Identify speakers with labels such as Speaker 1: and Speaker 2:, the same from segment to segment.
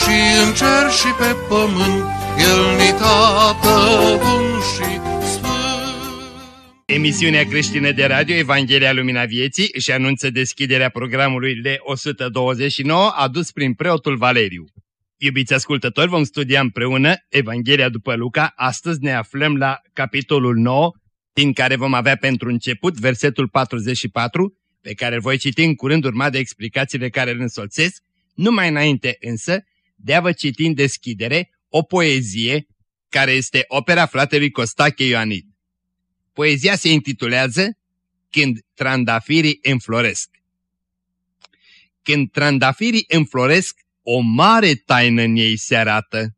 Speaker 1: și în cer și pe pământ, El ni tată bun și
Speaker 2: Emisiunea creștină de radio Evanghelia Lumina Vieții își anunță deschiderea programului L129 adus prin preotul Valeriu. Iubiți ascultători, vom studia împreună Evanghelia după Luca. Astăzi ne aflăm la capitolul 9, din care vom avea pentru început versetul 44, pe care îl voi citi în curând urmat de explicațiile care îl însoțesc, numai înainte însă de a vă citi în deschidere o poezie care este opera fratelui Costache Ioanid. Poezia se intitulează Când trandafirii înfloresc. Când trandafirii înfloresc, o mare taină în ei se arată.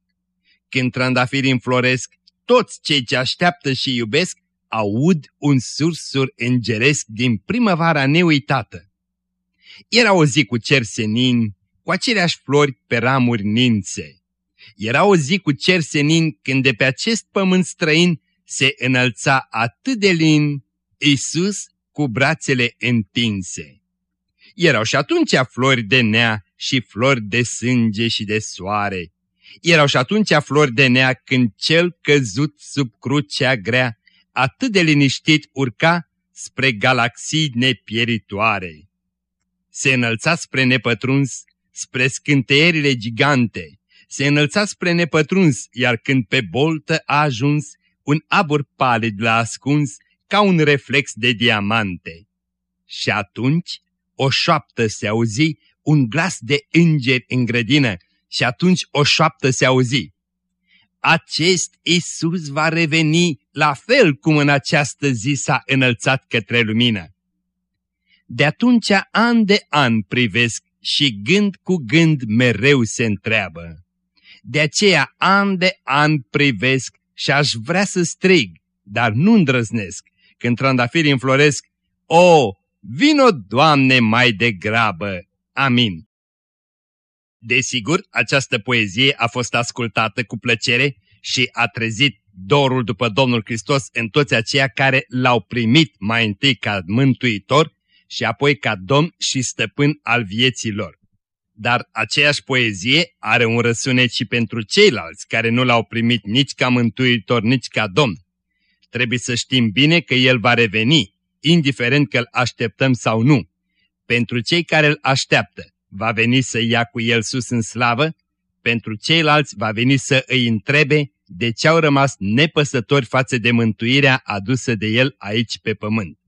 Speaker 2: Când trandafirii înfloresc, toți cei ce așteaptă și iubesc aud un sursur îngeresc din primăvara neuitată. Era o zi cu cer senin, cu aceleași flori pe ramuri nințe. Era o zi cu cer senin când de pe acest pământ străin se înălța atât de lin Iisus cu brațele întinse. Erau și atunci flori de nea și flori de sânge și de soare. Erau și atunci flori de nea când cel căzut sub crucea grea atât de liniștit urca spre galaxii nepieritoare. Se înălța spre nepătruns, spre scânteierile gigante, se înălța spre nepătruns, iar când pe boltă a ajuns, un abur palid l-a ascuns ca un reflex de diamante. Și atunci o șoaptă se auzi, un glas de îngeri în grădină, și atunci o șoaptă se auzi. Acest Isus va reveni la fel cum în această zi s-a înălțat către lumină. De atunci an de an privesc și gând cu gând mereu se întreabă. De aceea an de an privesc și aș vrea să strig, dar nu îndrăznesc. Când trandafirii înfloresc, o, vino, Doamne, mai degrabă! Amin. Desigur, această poezie a fost ascultată cu plăcere și a trezit dorul după Domnul Hristos în toți aceia care l-au primit mai întâi ca mântuitor și apoi ca domn și stăpân al vieții lor. Dar aceeași poezie are un răsunet și pentru ceilalți care nu l-au primit nici ca mântuitor, nici ca domn. Trebuie să știm bine că el va reveni, indiferent că îl așteptăm sau nu. Pentru cei care îl așteaptă, va veni să ia cu el sus în slavă, pentru ceilalți va veni să îi întrebe de ce au rămas nepăsători față de mântuirea adusă de el aici pe pământ.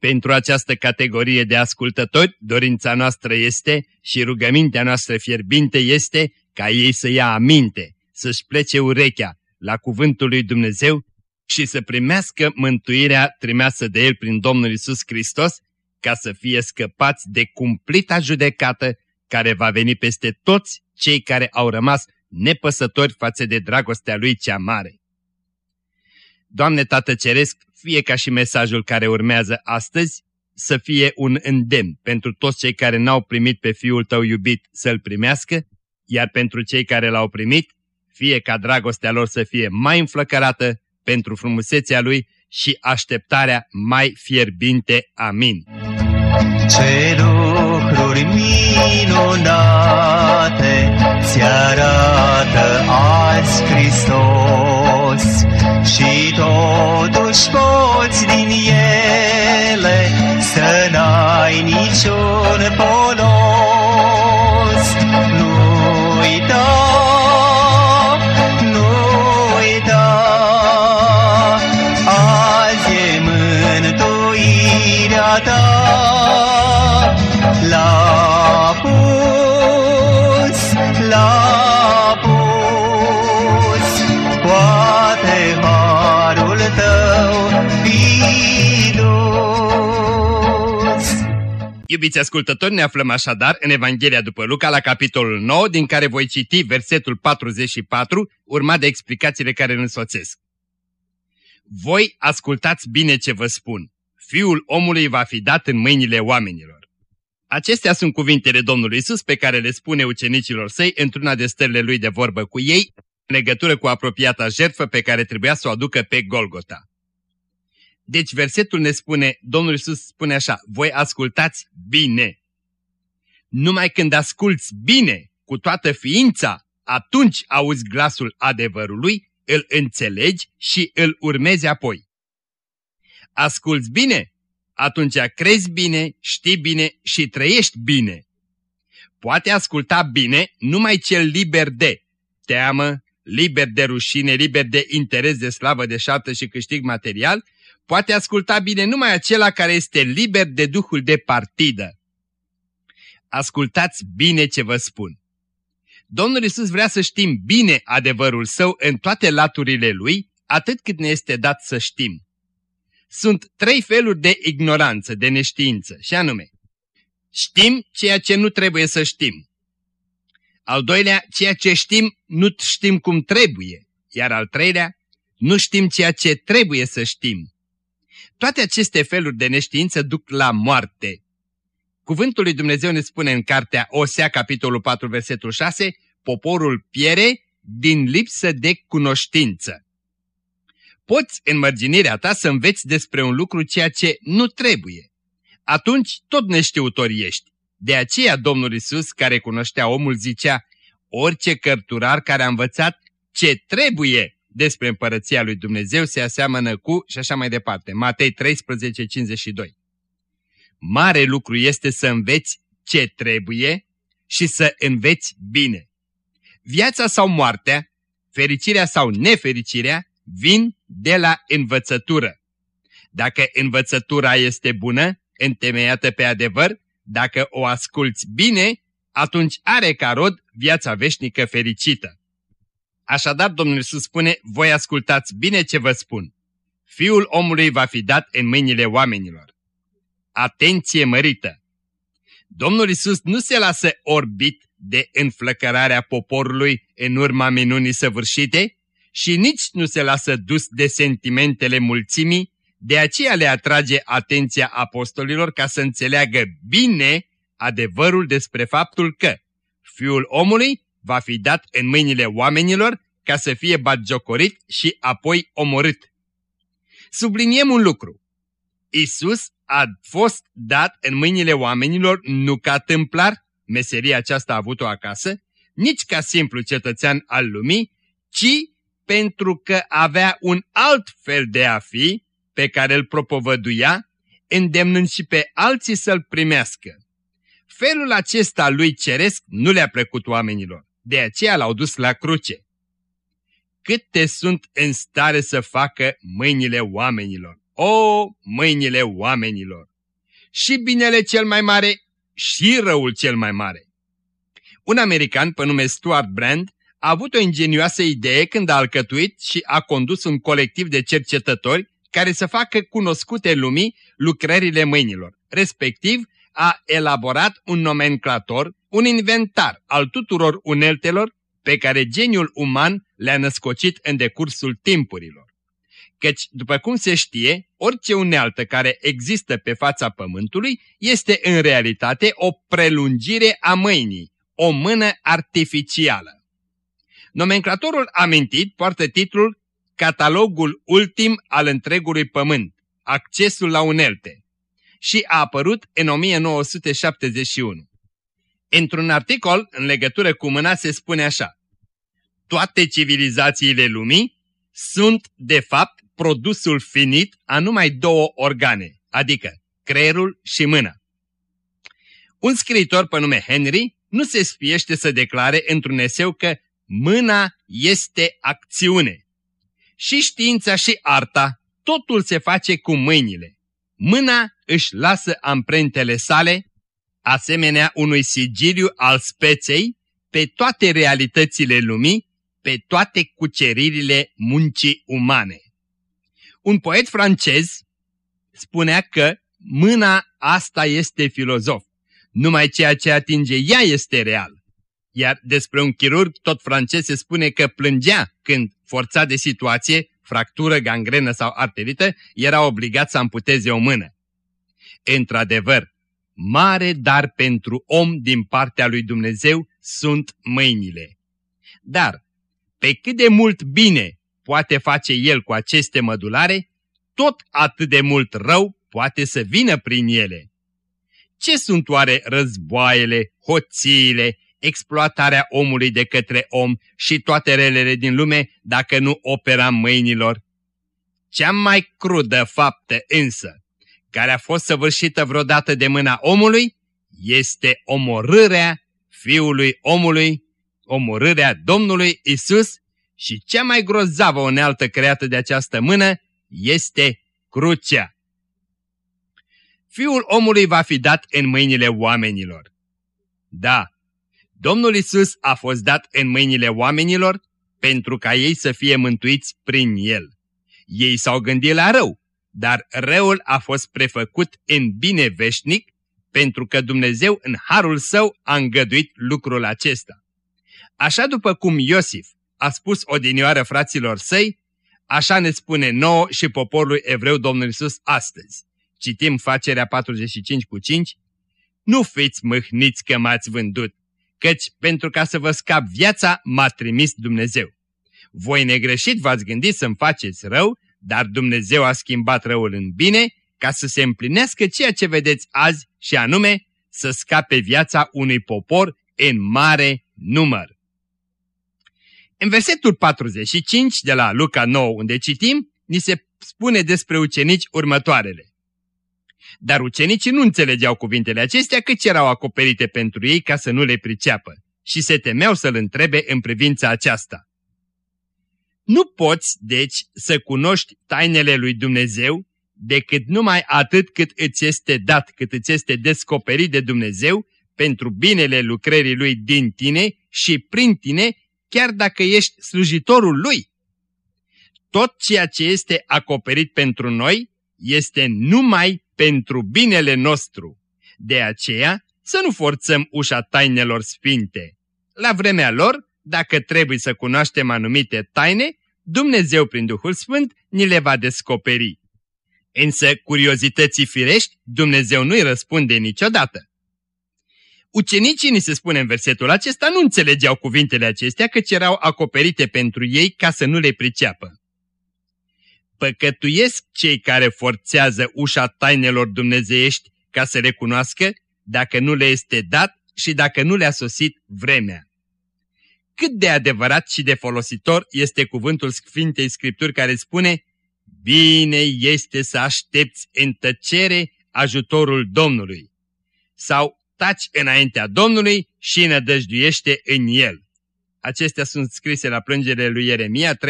Speaker 2: Pentru această categorie de ascultători, dorința noastră este și rugămintea noastră fierbinte este ca ei să ia aminte, să-și plece urechea la cuvântul lui Dumnezeu și să primească mântuirea trimeasă de El prin Domnul Isus Hristos, ca să fie scăpați de cumplita judecată care va veni peste toți cei care au rămas nepăsători față de dragostea Lui cea mare. Doamne Tată Ceresc, fie ca și mesajul care urmează astăzi, să fie un îndemn pentru toți cei care n-au primit pe Fiul Tău iubit să-L primească, iar pentru cei care L-au primit, fie ca dragostea lor să fie mai înflăcărată pentru frumusețea Lui și așteptarea mai fierbinte. Amin.
Speaker 3: Ce lucruri minunate ți arată azi Hristos și totuși poți din ele să n-ai niciun polos.
Speaker 2: Iubiți ascultători, ne aflăm așadar în Evanghelia după Luca la capitolul 9, din care voi citi versetul 44, urmat de explicațiile care îl însoțesc. Voi ascultați bine ce vă spun. Fiul omului va fi dat în mâinile oamenilor. Acestea sunt cuvintele Domnului Isus pe care le spune ucenicilor săi într-una de stările lui de vorbă cu ei, în legătură cu apropiata jertfă pe care trebuia să o aducă pe Golgota. Deci versetul ne spune, Domnul Iisus spune așa, voi ascultați bine. Numai când asculți bine, cu toată ființa, atunci auzi glasul adevărului, îl înțelegi și îl urmezi apoi. Asculți bine, atunci crezi bine, știi bine și trăiești bine. Poate asculta bine numai cel liber de teamă, liber de rușine, liber de interes de slavă de șaptă și câștig material, poate asculta bine numai acela care este liber de duhul de partidă. Ascultați bine ce vă spun. Domnul Isus vrea să știm bine adevărul său în toate laturile lui, atât cât ne este dat să știm. Sunt trei feluri de ignoranță, de neștiință, și anume, știm ceea ce nu trebuie să știm. Al doilea, ceea ce știm, nu știm cum trebuie. Iar al treilea, nu știm ceea ce trebuie să știm. Toate aceste feluri de neștiință duc la moarte. Cuvântul lui Dumnezeu ne spune în cartea Osea, capitolul 4, versetul 6, poporul piere din lipsă de cunoștință. Poți în mărginirea ta să înveți despre un lucru ceea ce nu trebuie. Atunci tot neștiutor ești. De aceea Domnul Isus, care cunoștea omul, zicea, orice cărturar care a învățat ce trebuie despre împărăția lui Dumnezeu se aseamănă cu și așa mai departe. Matei 13, 52. Mare lucru este să înveți ce trebuie și să înveți bine. Viața sau moartea, fericirea sau nefericirea, vin de la învățătură. Dacă învățătura este bună, întemeiată pe adevăr, dacă o asculți bine, atunci are ca rod viața veșnică fericită. Așadar, Domnul Iisus spune, voi ascultați bine ce vă spun. Fiul omului va fi dat în mâinile oamenilor. Atenție mărită! Domnul Iisus nu se lasă orbit de înflăcărarea poporului în urma minunii săvârșite și nici nu se lasă dus de sentimentele mulțimii, de aceea le atrage atenția apostolilor ca să înțeleagă bine adevărul despre faptul că Fiul omului va fi dat în mâinile oamenilor ca să fie batjocorit și apoi omorât. Subliniem un lucru. Isus a fost dat în mâinile oamenilor nu ca templar, meseria aceasta a avut-o acasă, nici ca simplu cetățean al lumii, ci pentru că avea un alt fel de a fi pe care îl propovăduia, îndemnând și pe alții să-l primească. Felul acesta lui ceresc nu le-a plăcut oamenilor, de aceea l-au dus la cruce. Câte sunt în stare să facă mâinile oamenilor? O, mâinile oamenilor! Și binele cel mai mare și răul cel mai mare. Un american pe nume Stuart Brand a avut o ingenioasă idee când a alcătuit și a condus un colectiv de cercetători care să facă cunoscute lumii lucrările mâinilor, respectiv a elaborat un nomenclator, un inventar al tuturor uneltelor pe care geniul uman le-a născocit în decursul timpurilor. Căci, după cum se știe, orice unealtă care există pe fața pământului este în realitate o prelungire a mâinii, o mână artificială. Nomenclatorul amintit poartă titlul Catalogul ultim al întregului pământ, accesul la unelte, și a apărut în 1971. Într-un articol în legătură cu mâna se spune așa. Toate civilizațiile lumii sunt, de fapt, produsul finit a numai două organe, adică creierul și mâna. Un scriitor pe nume Henry nu se spiește să declare într-un eseu că mâna este acțiune. Și știința și arta, totul se face cu mâinile. Mâna își lasă amprentele sale, asemenea unui sigiliu al speței, pe toate realitățile lumii, pe toate cuceririle muncii umane. Un poet francez spunea că mâna asta este filozof. Numai ceea ce atinge ea este real. Iar despre un chirurg tot francez se spune că plângea când, forțat de situație, fractură, gangrenă sau arterită, era obligat să amputeze o mână. Într-adevăr, mare dar pentru om din partea lui Dumnezeu sunt mâinile. Dar, pe cât de mult bine poate face el cu aceste mădulare, tot atât de mult rău poate să vină prin ele. Ce sunt oare războaiele, hoțiile, exploatarea omului de către om și toate relele din lume dacă nu opera mâinilor? Cea mai crudă faptă însă, care a fost săvârșită vreodată de mâna omului, este omorârea Fiului omului, omorârea Domnului Isus și cea mai grozavă unealtă creată de această mână este crucea. Fiul omului va fi dat în mâinile oamenilor. Da, Domnul Isus a fost dat în mâinile oamenilor pentru ca ei să fie mântuiți prin el. Ei s-au gândit la rău, dar răul a fost prefăcut în bine veșnic pentru că Dumnezeu în harul său a îngăduit lucrul acesta. Așa după cum Iosif a spus odinioară fraților săi, așa ne spune nouă și poporului evreu Domnul Isus astăzi. Citim facerea 45 cu 5. Nu fiți mâhniți că m-ați vândut, căci pentru ca să vă scap viața m-a trimis Dumnezeu. Voi negreșit v-ați gândit să-mi faceți rău, dar Dumnezeu a schimbat răul în bine ca să se împlinească ceea ce vedeți azi și anume să scape viața unui popor în mare număr. În versetul 45 de la Luca 9 unde citim, ni se spune despre ucenici următoarele. Dar ucenicii nu înțelegeau cuvintele acestea căci erau acoperite pentru ei ca să nu le priceapă și se temeau să-l întrebe în privința aceasta. Nu poți, deci, să cunoști tainele lui Dumnezeu decât numai atât cât îți este dat, cât îți este descoperit de Dumnezeu pentru binele lucrării Lui din tine și prin tine, chiar dacă ești slujitorul Lui. Tot ceea ce este acoperit pentru noi este numai pentru binele nostru. De aceea să nu forțăm ușa tainelor sfinte. La vremea lor, dacă trebuie să cunoaștem anumite taine, Dumnezeu prin Duhul Sfânt ni le va descoperi. Însă curiozității firești Dumnezeu nu-i răspunde niciodată. Ucenicii, ni se spune în versetul acesta, nu înțelegeau cuvintele acestea căci erau acoperite pentru ei ca să nu le priceapă. Păcătuiesc cei care forțează ușa tainelor dumnezeiești ca să le cunoască dacă nu le este dat și dacă nu le-a sosit vremea. Cât de adevărat și de folositor este cuvântul Sfintei Scripturi care spune Bine este să aștepți în tăcere ajutorul Domnului. Sau taci înaintea Domnului și nădăjduiește în El. Acestea sunt scrise la plângere lui Ieremia 3.26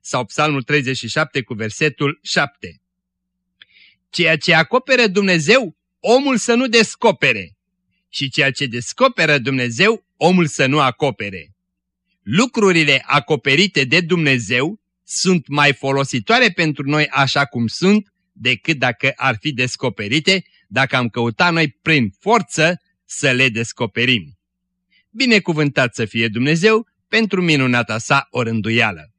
Speaker 2: sau Psalmul 37 cu versetul 7. Ceea ce acoperă Dumnezeu, omul să nu descopere. Și ceea ce descoperă Dumnezeu, omul să nu acopere. Lucrurile acoperite de Dumnezeu sunt mai folositoare pentru noi așa cum sunt decât dacă ar fi descoperite, dacă am căutat noi prin forță să le descoperim. Binecuvântat să fie Dumnezeu pentru minunata sa orânduială.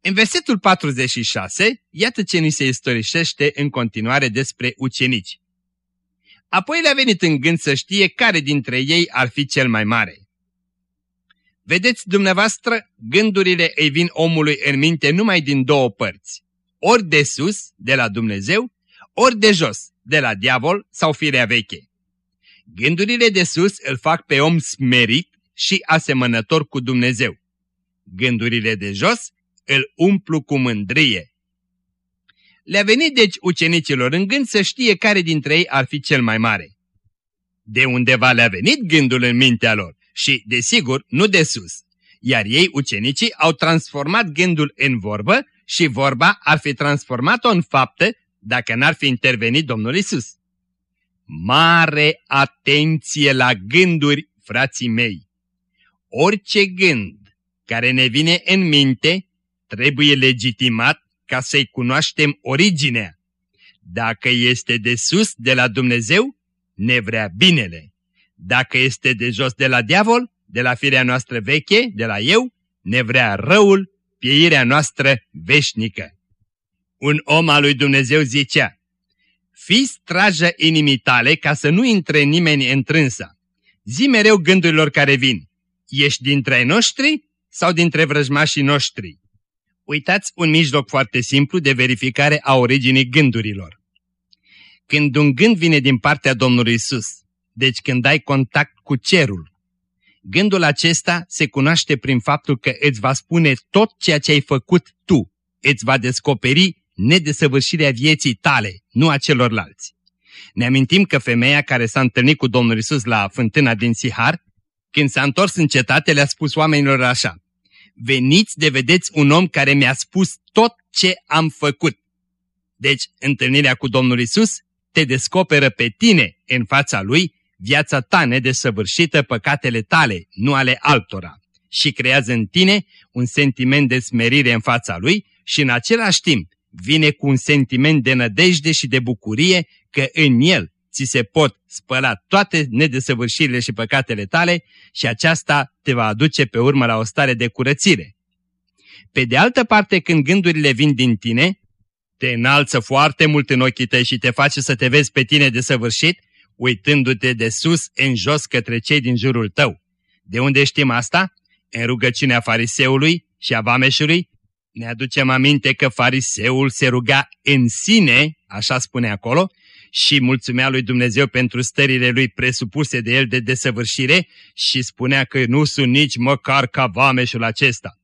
Speaker 2: În versetul 46, iată ce ni se istorisește în continuare despre ucenici. Apoi le-a venit în gând să știe care dintre ei ar fi cel mai mare. Vedeți dumneavoastră, gândurile îi vin omului în minte numai din două părți. Ori de sus, de la Dumnezeu, ori de jos, de la diavol sau firea veche. Gândurile de sus îl fac pe om smerit și asemănător cu Dumnezeu. Gândurile de jos îl umplu cu mândrie. Le-a venit deci ucenicilor în gând să știe care dintre ei ar fi cel mai mare. De undeva le-a venit gândul în mintea lor și, desigur, nu de sus. Iar ei, ucenicii, au transformat gândul în vorbă și vorba ar fi transformat-o în faptă dacă n-ar fi intervenit Domnul Isus. Mare atenție la gânduri, frații mei! Orice gând care ne vine în minte trebuie legitimat ca să-i cunoaștem originea. Dacă este de sus, de la Dumnezeu, ne vrea binele. Dacă este de jos, de la diavol, de la firea noastră veche, de la eu, ne vrea răul, pieirea noastră veșnică. Un om al lui Dumnezeu zicea, Fii strajă inimii tale ca să nu intre nimeni întrânsa. Zi mereu gândurilor care vin. Ești dintre ai noștri sau dintre vrăjmașii noștri? Uitați un mijloc foarte simplu de verificare a originii gândurilor. Când un gând vine din partea Domnului Isus, deci când ai contact cu cerul, gândul acesta se cunoaște prin faptul că îți va spune tot ceea ce ai făcut tu, îți va descoperi nedesăvârșirea vieții tale, nu a celorlalți. Ne amintim că femeia care s-a întâlnit cu Domnul Isus la fântâna din Sihar, când s-a întors în cetate, le-a spus oamenilor așa, Veniți de vedeți un om care mi-a spus tot ce am făcut. Deci, întâlnirea cu Domnul Isus te descoperă pe tine în fața Lui viața ta nedesăvârșită, păcatele tale, nu ale altora, și creează în tine un sentiment de smerire în fața Lui și în același timp vine cu un sentiment de nădejde și de bucurie că în El ți se pot spăla toate nedesăvârșirile și păcatele tale și aceasta te va aduce pe urmă la o stare de curățire. Pe de altă parte, când gândurile vin din tine, te înalță foarte mult în ochii tăi și te face să te vezi pe tine desăvârșit, uitându-te de sus în jos către cei din jurul tău. De unde știm asta? În rugăciunea fariseului și a vameșului, ne aducem aminte că fariseul se ruga în sine, așa spune acolo, și mulțumea lui Dumnezeu pentru stările lui presupuse de el de desăvârșire și spunea că nu sunt nici măcar ca vameșul acesta.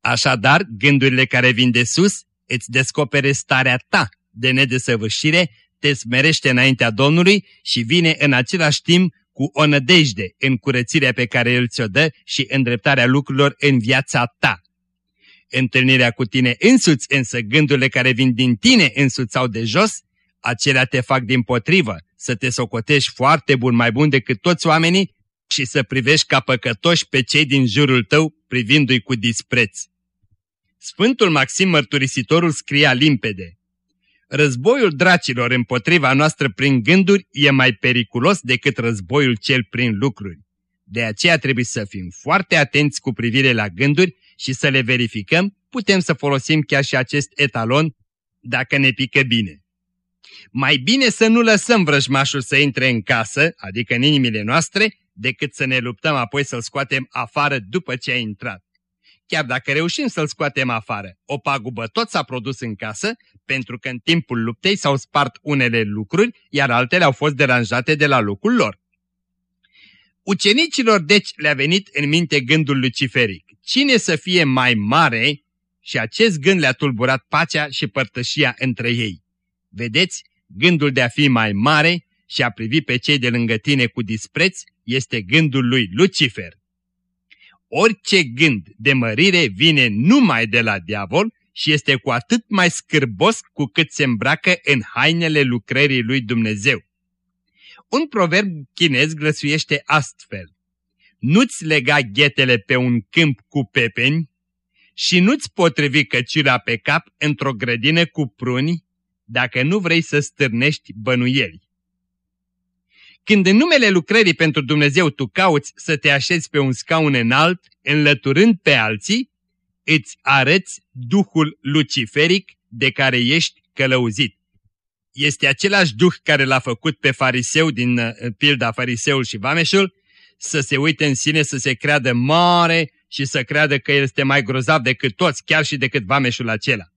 Speaker 2: Așadar, gândurile care vin de sus îți descopere starea ta de nedesăvârșire, te smerește înaintea Domnului și vine în același timp cu o nădejde în curățirea pe care El ți-o dă și îndreptarea lucrurilor în viața ta. Întâlnirea cu tine însuți, însă gândurile care vin din tine însuți sau de jos, acelea te fac din potrivă să te socotești foarte bun, mai bun decât toți oamenii și să privești ca păcătoși pe cei din jurul tău, privindu-i cu dispreț. Sfântul Maxim Mărturisitorul scria limpede, Războiul dracilor împotriva noastră prin gânduri e mai periculos decât războiul cel prin lucruri. De aceea trebuie să fim foarte atenți cu privire la gânduri și să le verificăm, putem să folosim chiar și acest etalon dacă ne pică bine. Mai bine să nu lăsăm vrăjmașul să intre în casă, adică în inimile noastre, decât să ne luptăm apoi să-l scoatem afară după ce a intrat. Chiar dacă reușim să-l scoatem afară, o pagubă tot s-a produs în casă, pentru că în timpul luptei s-au spart unele lucruri, iar altele au fost deranjate de la locul lor. Ucenicilor deci le-a venit în minte gândul luciferic. Cine să fie mai mare? Și acest gând le-a tulburat pacea și părtășia între ei. Vedeți, gândul de a fi mai mare și a privi pe cei de lângă tine cu dispreț este gândul lui Lucifer. Orice gând de mărire vine numai de la diavol și este cu atât mai scârbos cu cât se îmbracă în hainele lucrării lui Dumnezeu. Un proverb chinez grăsuiește astfel. Nu-ți lega ghetele pe un câmp cu pepeni și nu-ți potrivi căciula pe cap într-o grădină cu pruni dacă nu vrei să stârnești bănuieli. Când în numele lucrării pentru Dumnezeu tu cauți să te așezi pe un scaun înalt, înlăturând pe alții, îți arăți duhul luciferic de care ești călăuzit. Este același duh care l-a făcut pe fariseu din uh, pilda fariseul și vameșul să se uite în sine, să se creadă mare și să creadă că este mai grozav decât toți, chiar și decât vameșul acela.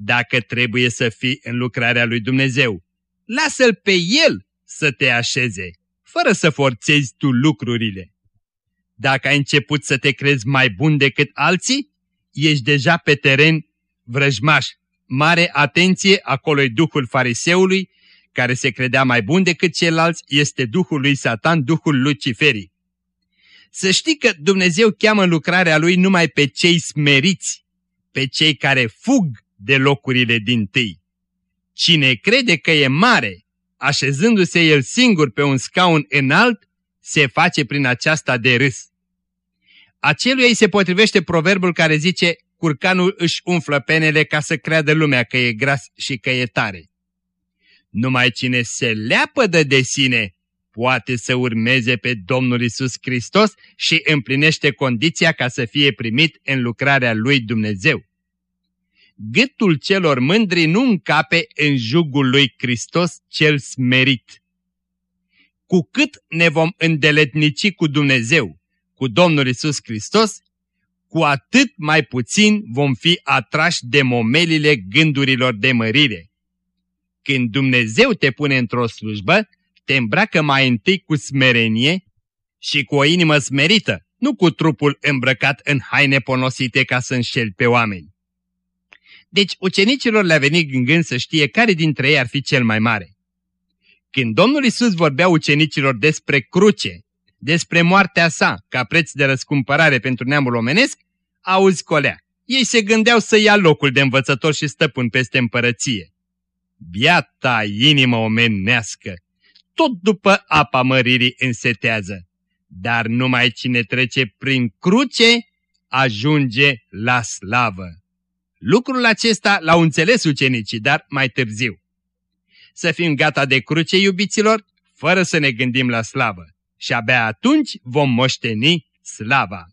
Speaker 2: Dacă trebuie să fii în lucrarea lui Dumnezeu, lasă-l pe el să te așeze, fără să forțezi tu lucrurile. Dacă ai început să te crezi mai bun decât alții, ești deja pe teren vrăjmaș. Mare atenție, acolo e duhul fariseului, care se credea mai bun decât ceilalți, este duhul lui Satan, duhul Luciferii. Să știi că Dumnezeu cheamă lucrarea lui numai pe cei smeriți, pe cei care fug de locurile din tâi. Cine crede că e mare, așezându-se el singur pe un scaun înalt, se face prin aceasta de râs. Acelui îi se potrivește proverbul care zice, curcanul își umflă penele ca să creadă lumea că e gras și că e tare. Numai cine se leapădă de sine poate să urmeze pe Domnul Isus Hristos și împlinește condiția ca să fie primit în lucrarea lui Dumnezeu. Gâtul celor mândri nu încape în jugul lui Hristos cel smerit. Cu cât ne vom îndeletnici cu Dumnezeu, cu Domnul Isus Hristos, cu atât mai puțin vom fi atrași de momelile gândurilor de mărire. Când Dumnezeu te pune într-o slujbă, te îmbracă mai întâi cu smerenie și cu o inimă smerită, nu cu trupul îmbrăcat în haine ponosite ca să înșel pe oameni. Deci ucenicilor le-a venit în gând să știe care dintre ei ar fi cel mai mare. Când Domnul Isus vorbea ucenicilor despre cruce, despre moartea sa ca preț de răscumpărare pentru neamul omenesc, auzi colea. Ei se gândeau să ia locul de învățător și stăpân peste împărăție. Biata inimă omenească! Tot după apa măririi însetează, dar numai cine trece prin cruce ajunge la slavă. Lucrul acesta l-au înțeles ucenicii, dar mai târziu. Să fim gata de cruce, iubiților, fără să ne gândim la slavă. Și abia atunci vom moșteni slava.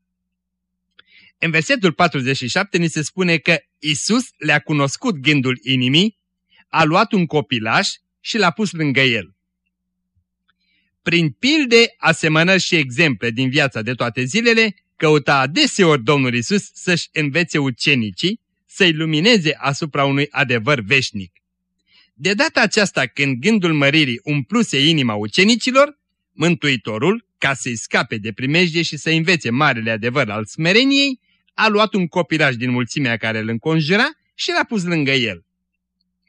Speaker 2: În versetul 47 ni se spune că Isus le-a cunoscut gândul inimii, a luat un copilaș și l-a pus lângă el. Prin pilde, asemănări și exemple din viața de toate zilele, căuta adeseori Domnul Isus să-și învețe ucenicii, să-i lumineze asupra unui adevăr veșnic. De data aceasta, când gândul măririi umpluse inima ucenicilor, Mântuitorul, ca să-i scape de primejdie și să învețe marele adevăr al smereniei, a luat un copilaj din mulțimea care îl înconjura și l-a pus lângă el.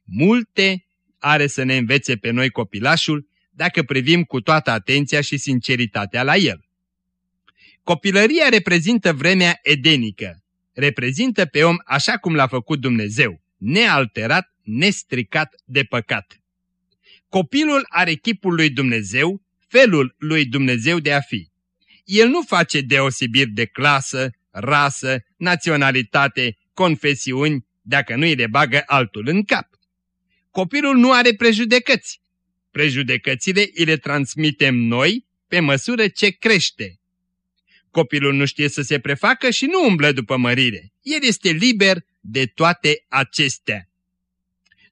Speaker 2: Multe are să ne învețe pe noi copilașul dacă privim cu toată atenția și sinceritatea la el. Copilăria reprezintă vremea edenică, reprezintă pe om așa cum l-a făcut Dumnezeu, nealterat, nestricat de păcat. Copilul are chipul lui Dumnezeu, felul lui Dumnezeu de a fi. El nu face deosebiri de clasă, rasă, naționalitate, confesiuni, dacă nu îi le bagă altul în cap. Copilul nu are prejudecăți. Prejudecățile îi le transmitem noi pe măsură ce crește. Copilul nu știe să se prefacă și nu umblă după mărire. El este liber de toate acestea.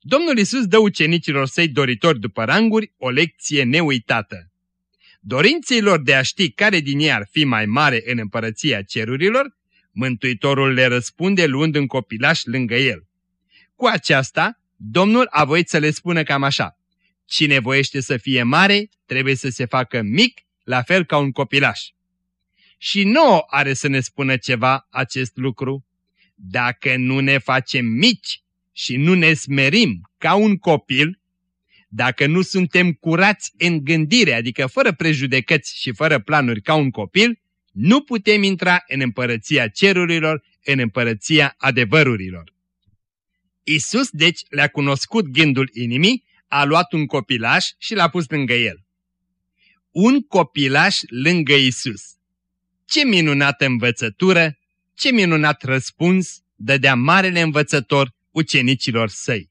Speaker 2: Domnul Isus dă ucenicilor săi doritori după ranguri o lecție neuitată. Dorinței lor de a ști care din ei ar fi mai mare în împărăția cerurilor, Mântuitorul le răspunde luând un copilaș lângă el. Cu aceasta, Domnul a voit să le spună cam așa. Cine voiește să fie mare, trebuie să se facă mic, la fel ca un copilaș. Și nouă are să ne spună ceva acest lucru. Dacă nu ne facem mici și nu ne smerim ca un copil, dacă nu suntem curați în gândire, adică fără prejudecăți și fără planuri ca un copil, nu putem intra în împărăția cerurilor, în împărăția adevărurilor. Isus, deci, le-a cunoscut gândul inimii, a luat un copilaș și l-a pus lângă el. Un copilaș lângă Isus. Ce minunată învățătură, ce minunat răspuns dădea marele învățător ucenicilor săi.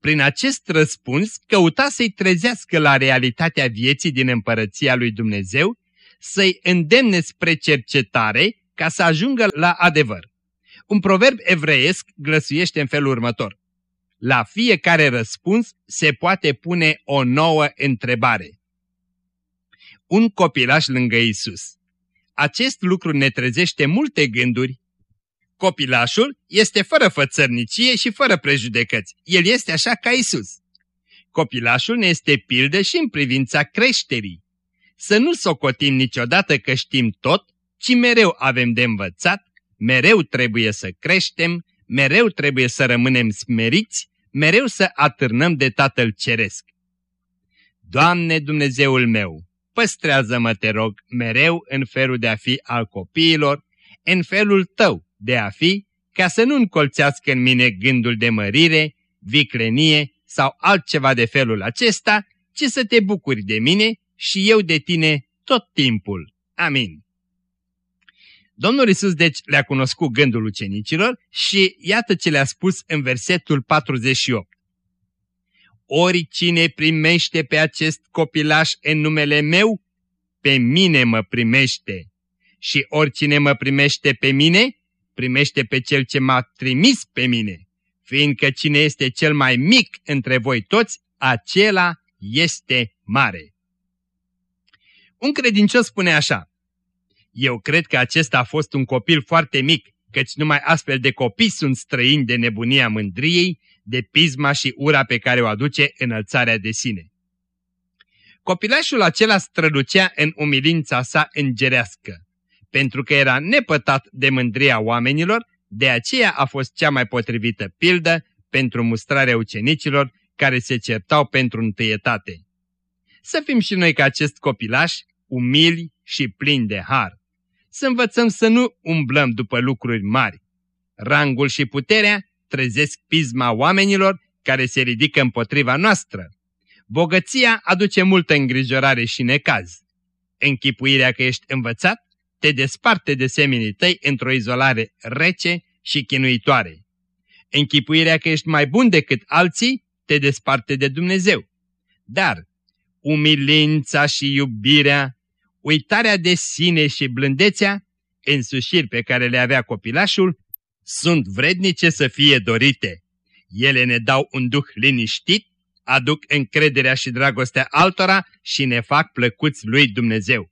Speaker 2: Prin acest răspuns căuta să-i trezească la realitatea vieții din împărăția lui Dumnezeu, să-i îndemne spre cercetare ca să ajungă la adevăr. Un proverb evreiesc glăsuiește în felul următor. La fiecare răspuns se poate pune o nouă întrebare. Un copilaș lângă Isus. Acest lucru ne trezește multe gânduri. Copilașul este fără fățărnicie și fără prejudecăți. El este așa ca Isus. Copilașul ne este pildă și în privința creșterii. Să nu socotim niciodată că știm tot, ci mereu avem de învățat, mereu trebuie să creștem, mereu trebuie să rămânem smeriți, mereu să atârnăm de Tatăl Ceresc. Doamne Dumnezeul meu, păstrează-mă, te rog, mereu în felul de a fi al copiilor, în felul Tău de a fi, ca să nu încolțească în mine gândul de mărire, viclenie sau altceva de felul acesta, ci să te bucuri de mine și eu de tine tot timpul. Amin. Domnul Isus deci le-a cunoscut gândul ucenicilor și iată ce le-a spus în versetul 48. Oricine primește pe acest copilaș în numele meu, pe mine mă primește. Și oricine mă primește pe mine, primește pe cel ce m-a trimis pe mine, fiindcă cine este cel mai mic între voi toți, acela este mare. Un credincios spune așa, Eu cred că acesta a fost un copil foarte mic, căci numai astfel de copii sunt străini de nebunia mândriei, de pisma și ura pe care o aduce înălțarea de sine. Copilașul acela strălucea în umilința sa îngerească. Pentru că era nepătat de mândria oamenilor, de aceea a fost cea mai potrivită pildă pentru mustrarea ucenicilor care se certau pentru întâietate. Să fim și noi ca acest copilaș, umili și plini de har. Să învățăm să nu umblăm după lucruri mari. Rangul și puterea trezesc pisma oamenilor care se ridică împotriva noastră. Bogăția aduce multă îngrijorare și necaz. Închipuirea că ești învățat te desparte de seminii tăi într-o izolare rece și chinuitoare. Închipuirea că ești mai bun decât alții te desparte de Dumnezeu. Dar umilința și iubirea, uitarea de sine și blândețea, însușiri pe care le avea copilașul, sunt vrednice să fie dorite. Ele ne dau un duh liniștit, aduc încrederea și dragostea altora și ne fac plăcuți lui Dumnezeu.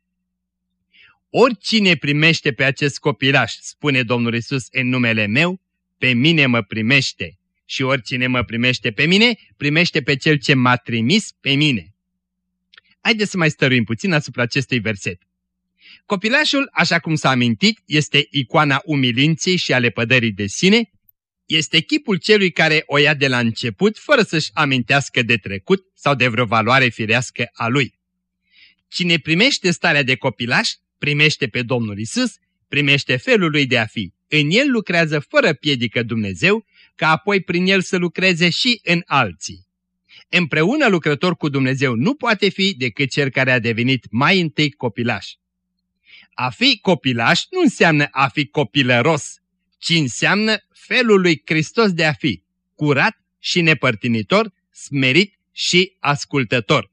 Speaker 2: Oricine primește pe acest copilaș, spune Domnul Isus în numele meu, pe mine mă primește. Și oricine mă primește pe mine, primește pe cel ce m-a trimis pe mine. Haideți să mai stăruim puțin asupra acestui verset. Copilașul, așa cum s-a amintit, este icoana umilinței și ale pădării de sine, este chipul celui care o ia de la început fără să-și amintească de trecut sau de vreo valoare firească a lui. Cine primește starea de copilaș, primește pe Domnul Isus, primește felul lui de a fi. În el lucrează fără piedică Dumnezeu, ca apoi prin el să lucreze și în alții. Împreună lucrător cu Dumnezeu nu poate fi decât cel care a devenit mai întâi copilaș. A fi copilaș nu înseamnă a fi copilăros, ci înseamnă felul lui Hristos de a fi, curat și nepărtinitor, smerit și ascultător.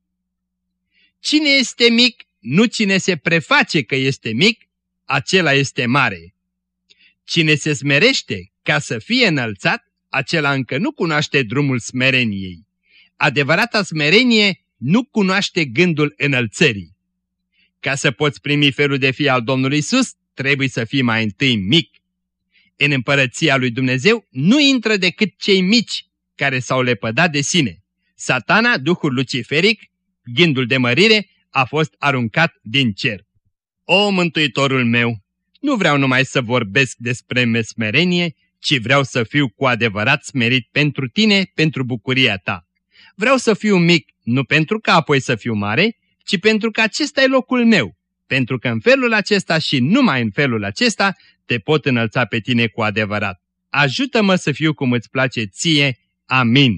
Speaker 2: Cine este mic, nu cine se preface că este mic, acela este mare. Cine se smerește ca să fie înălțat, acela încă nu cunoaște drumul smereniei. Adevărata smerenie nu cunoaște gândul înălțării. Ca să poți primi felul de fi al Domnului Isus, trebuie să fii mai întâi mic. În împărăția lui Dumnezeu nu intră decât cei mici care s-au lepădat de sine. Satana, duhul luciferic, gândul de mărire, a fost aruncat din cer. O, Mântuitorul meu, nu vreau numai să vorbesc despre mesmerenie, ci vreau să fiu cu adevărat smerit pentru tine, pentru bucuria ta. Vreau să fiu mic, nu pentru că apoi să fiu mare, ci pentru că acesta e locul meu, pentru că în felul acesta și numai în felul acesta te pot înălța pe tine cu adevărat. Ajută-mă să fiu cum îți place ție. Amin.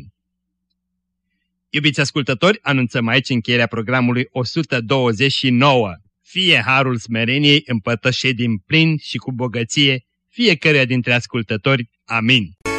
Speaker 2: Iubiți ascultători, anunțăm aici încheierea programului 129. Fie harul smereniei împătășe din plin și cu bogăție fiecare dintre ascultători. Amin.